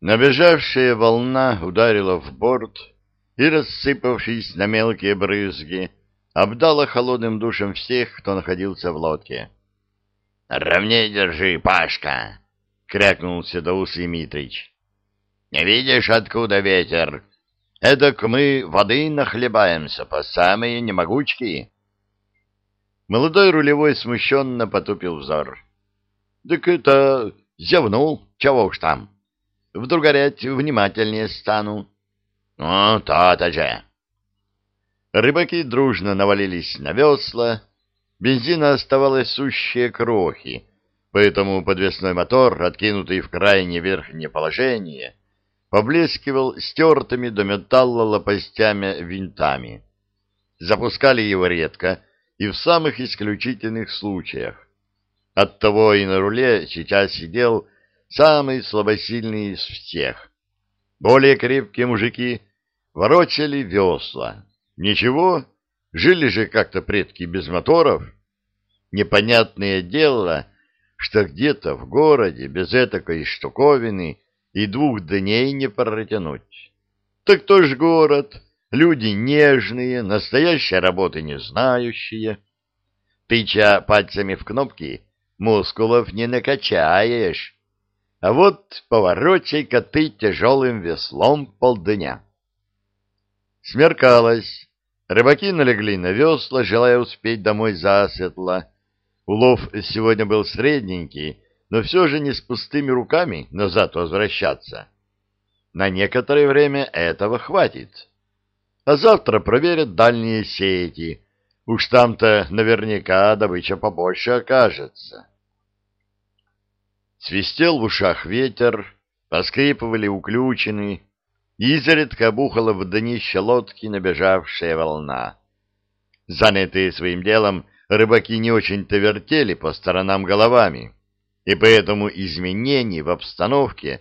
Набежавшая волна ударила в борт и, рассыпавшись на мелкие брызги, обдала холодным душем всех, кто находился в лодке. — Ровней держи, Пашка! — крякнул седоусый Митрич. — Не видишь, откуда ветер? Эдак мы воды нахлебаемся по самые немогучки. Молодой рулевой смущенно потупил взор. — Так это зевнул, чего уж там. Вдруг горять внимательнее стану. — Ну, то-то же. Рыбаки дружно навалились на весла. Бензина оставалось сущие крохи, поэтому подвесной мотор, откинутый в крайне верхнее положение, поблескивал стертыми до металла лопастями винтами. Запускали его редко и в самых исключительных случаях. Оттого и на руле сейчас сидел самый слабосильный из всех. Более крепкие мужики ворочали весла. Ничего, жили же как-то предки без моторов. Непонятное дело, что где-то в городе без этакой штуковины и двух дней не протянуть. Так то ж город, люди нежные, настоящей работы не знающие. Тыча пальцами в кнопки, мускулов не накачаешь, а вот поворочай-ка ты тяжелым веслом полдня. Смеркалось. Рыбаки налегли на весла, желая успеть домой засветло. Улов сегодня был средненький, но все же не с пустыми руками назад возвращаться. На некоторое время этого хватит. А завтра проверят дальние сети. Уж там-то наверняка добыча побольше окажется. Свистел в ушах ветер, поскрипывали уключены, изредка бухала в днище лодки набежавшая волна. Занятые своим делом, рыбаки не очень-то вертели по сторонам головами, и поэтому изменений в обстановке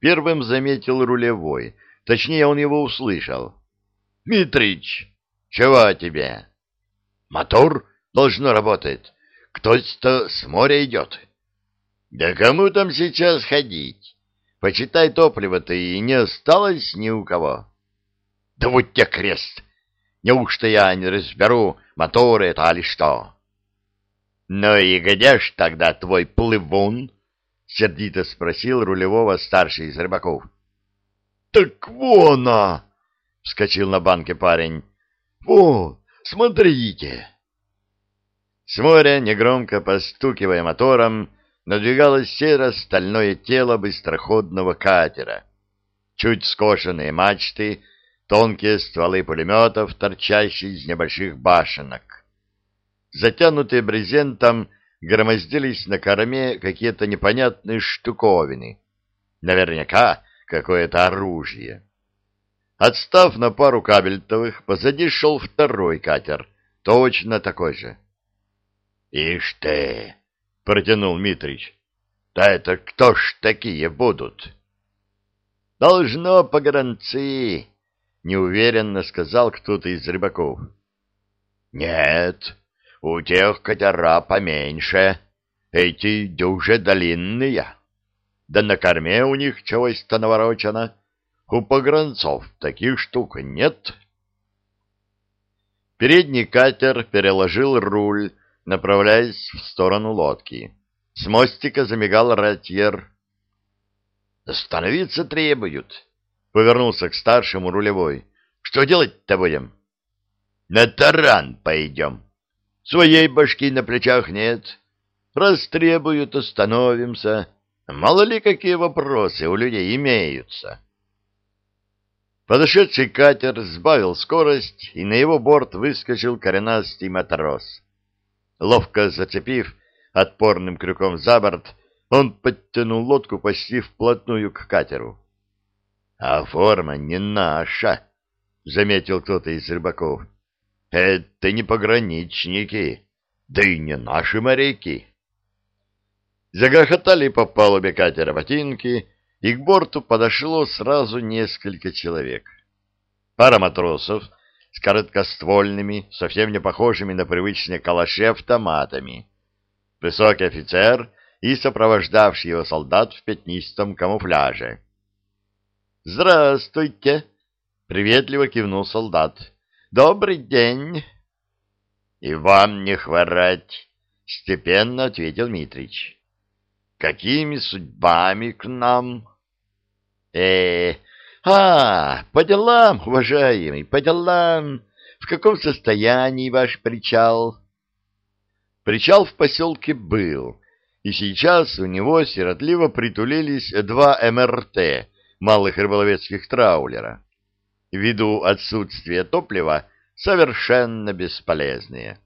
первым заметил рулевой, точнее, он его услышал. — Митрич, чего тебе? — Мотор должно работать. Кто-то с моря идет. Да кому там сейчас ходить? Почитай топливо-то и не осталось ни у кого. Да вот те крест! Неужто я не разберу, моторы это или что? Ну и где ж тогда твой плывун? Сердито спросил рулевого старший из рыбаков. Так вон она! Вскочил на банке парень. Вон, смотрите! С моря, негромко постукивая мотором, надвигалось серо-стальное тело быстроходного катера. Чуть скошенные мачты, тонкие стволы пулеметов, торчащие из небольших башенок. Затянутые брезентом громоздились на корме какие-то непонятные штуковины. Наверняка какое-то оружие. Отстав на пару кабельтовых, позади шел второй катер, точно такой же. — Ишь ты! Протянул Митрич. Да это кто ж такие будут? Должно погранцы, неуверенно сказал кто-то из рыбаков. Нет, у тех катера поменьше, эти дюже длинные. Да на корме у них чего-то наворочено. У погранцов таких штук нет. Передний катер переложил руль, направляясь в сторону лодки. С мостика замигал ратьер. «Остановиться требуют», — повернулся к старшему рулевой. «Что делать-то будем?» «На таран пойдем. Своей башки на плечах нет. Раз требуют, остановимся. Мало ли какие вопросы у людей имеются». Подошедший катер сбавил скорость, и на его борт выскочил коренастый матрос. Ловко зацепив отпорным крюком за борт, он подтянул лодку почти вплотную к катеру. — А форма не наша, — заметил кто-то из рыбаков. — Это не пограничники, да и не наши моряки. Загрохотали по палубе катера ботинки, и к борту подошло сразу несколько человек. Пара матросов короткоствольными, совсем не похожими на привычные калаши автоматами. Высокий офицер и сопровождавший его солдат в пятнистом камуфляже. Здравствуйте, приветливо кивнул солдат. Добрый день. И вам не хворать, степенно ответил Митрич. Какими судьбами к нам? Э, а, по делам, уважаемый, по делам. В каком состоянии ваш причал? Причал в поселке был, и сейчас у него сиротливо притулились два МРТ, малых рыболовецких траулера. Ввиду отсутствия топлива, совершенно бесполезные.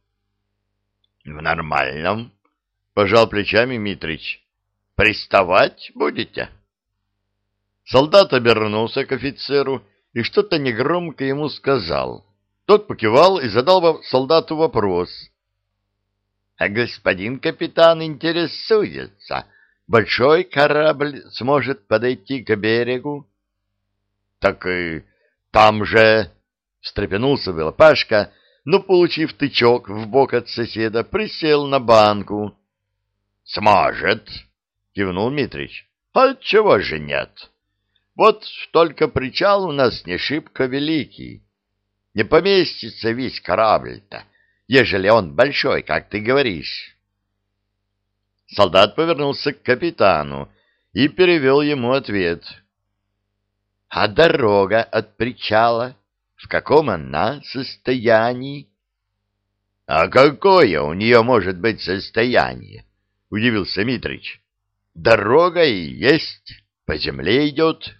— В нормальном, — пожал плечами Митрич. — Приставать будете? Солдат обернулся к офицеру и что-то негромко ему сказал. Тот покивал и задал солдату вопрос — а господин капитан интересуется, большой корабль сможет подойти к берегу? — Так и там же... — встрепенулся было Пашка, но, получив тычок в бок от соседа, присел на банку. — Сможет, — кивнул Митрич. — Отчего же нет? Вот только причал у нас не шибко великий. Не поместится весь корабль-то ежели он большой, как ты говоришь. Солдат повернулся к капитану и перевел ему ответ. — А дорога от причала? В каком она состоянии? — А какое у нее может быть состояние? — удивился Митрич. — Дорога и есть, по земле идет. —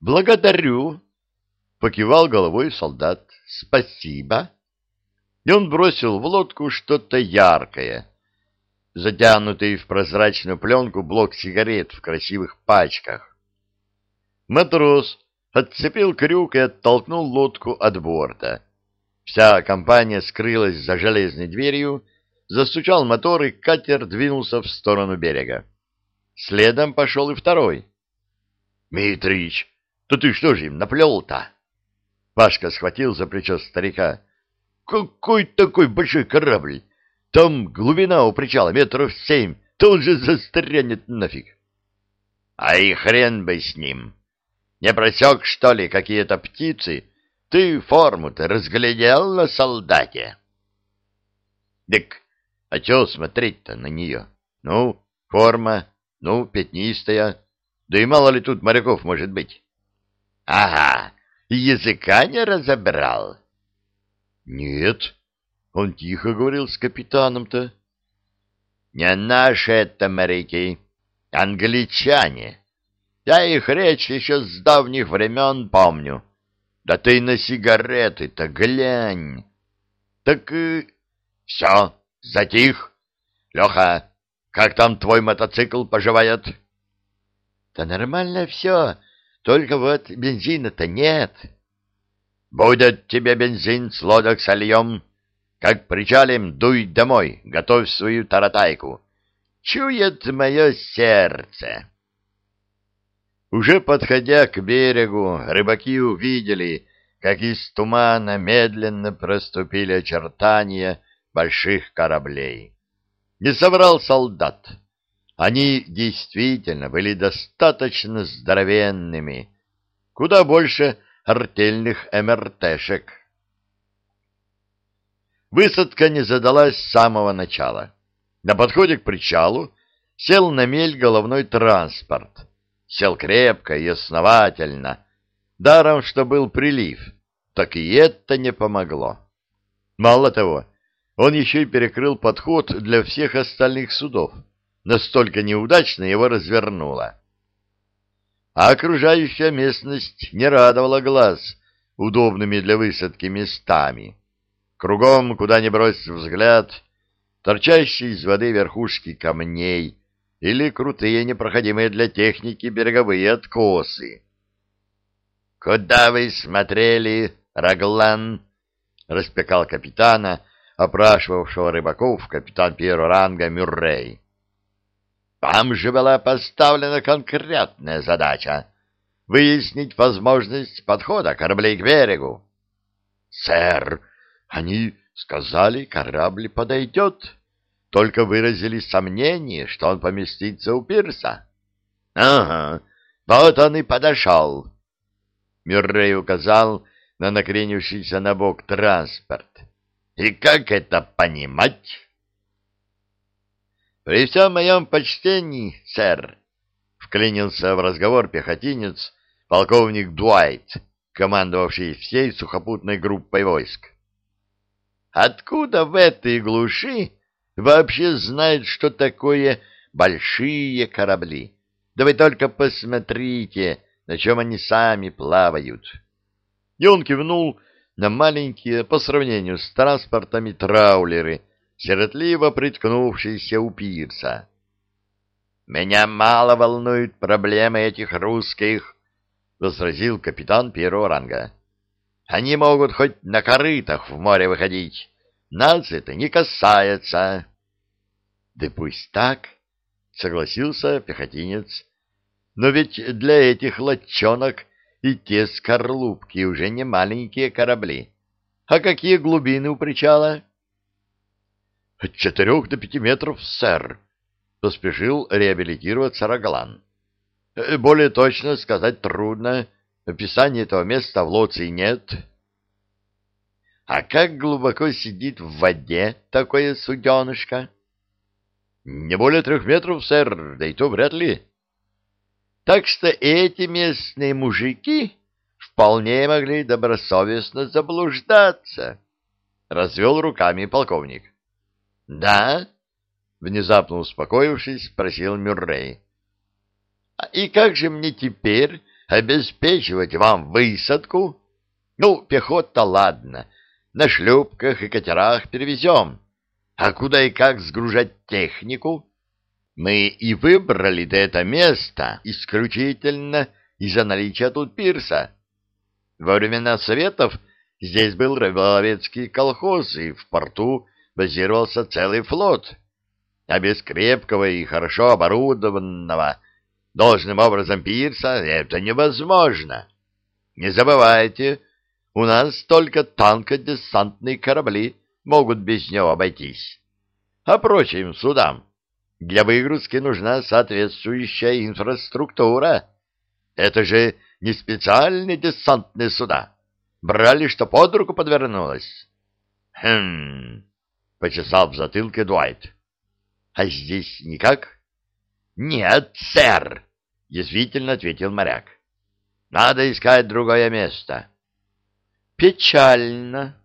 Благодарю, — покивал головой солдат. — Спасибо. — и он бросил в лодку что-то яркое, затянутый в прозрачную пленку блок сигарет в красивых пачках. Матрос отцепил крюк и оттолкнул лодку от борта. Вся компания скрылась за железной дверью, застучал мотор, и катер двинулся в сторону берега. Следом пошел и второй. — Митрич, да ты что же им наплел-то? Пашка схватил за плечо старика. Какой такой большой корабль? Там глубина у причала метров семь, то же застрянет нафиг. А и хрен бы с ним. Не просек, что ли, какие-то птицы? Ты форму-то разглядел на солдате? Дык, а чего смотреть-то на нее? Ну, форма, ну, пятнистая. Да и мало ли тут моряков может быть. Ага, языка не разобрал. Нет, он тихо говорил с капитаном-то. Не наши это моряки, англичане. Я их речь еще с давних времен помню. Да ты на сигареты-то глянь. Так и... Все, затих. Леха, как там твой мотоцикл поживает? Да нормально все, только вот бензина-то нет. — Будет тебе бензин с лодок сольем. Как причалим, дуй домой, готовь свою таратайку. Чует мое сердце. Уже подходя к берегу, рыбаки увидели, как из тумана медленно проступили очертания больших кораблей. Не соврал солдат. Они действительно были достаточно здоровенными, куда больше артельных МРТшек. Высадка не задалась с самого начала. На подходе к причалу сел на мель головной транспорт. Сел крепко и основательно. Даром, что был прилив, так и это не помогло. Мало того, он еще и перекрыл подход для всех остальных судов. Настолько неудачно его развернуло а окружающая местность не радовала глаз удобными для высадки местами. Кругом, куда ни бросить взгляд, торчащие из воды верхушки камней или крутые, непроходимые для техники береговые откосы. — Куда вы смотрели, Раглан? — распекал капитана, опрашивавшего рыбаков капитан первого ранга Мюррей. Там же была поставлена конкретная задача — выяснить возможность подхода кораблей к берегу. — Сэр, они сказали, корабль подойдет, только выразили сомнение, что он поместится у пирса. — Ага, Вот он и подошел. Мюррей указал на накренившийся на бок транспорт. И как это понимать? При всем моем почтении, сэр, вклинился в разговор пехотинец, полковник Дуайт, командовавший всей сухопутной группой войск. Откуда в этой глуши вообще знают, что такое большие корабли? Да вы только посмотрите, на чем они сами плавают. И он кивнул на маленькие, по сравнению с транспортами, траулеры, сиротливо приткнувшиеся у пирса. «Меня мало волнуют проблемы этих русских», — возразил капитан первого ранга. «Они могут хоть на корытах в море выходить. Нас это не касается». «Да пусть так», — согласился пехотинец. «Но ведь для этих лодчонок и те скорлупки уже не маленькие корабли. А какие глубины у причала?» «От четырех до пяти метров, сэр», — поспешил реабилитироваться Рогалан. Э, «Более точно сказать трудно. Описания этого места в Лоции нет». «А как глубоко сидит в воде такое суденышко?» «Не более трех метров, сэр, да и то вряд ли». «Так что эти местные мужики вполне могли добросовестно заблуждаться», — развел руками полковник. «Да?» — внезапно успокоившись, спросил Мюррей. «А «И как же мне теперь обеспечивать вам высадку? Ну, пехота, ладно, на шлюпках и катерах перевезем. А куда и как сгружать технику? Мы и выбрали это место исключительно из-за наличия тут пирса. Во времена Советов здесь был рыболовецкий колхоз, и в порту базировался целый флот, а без крепкого и хорошо оборудованного должным образом пирса это невозможно. Не забывайте, у нас только танкодесантные корабли могут без него обойтись. А прочим судам для выгрузки нужна соответствующая инфраструктура. Это же не специальные десантные суда. Брали, что под руку подвернулось. Хм, — почесал в затылке Дуайт. — А здесь никак? — Нет, сэр, — язвительно ответил моряк. — Надо искать другое место. — Печально,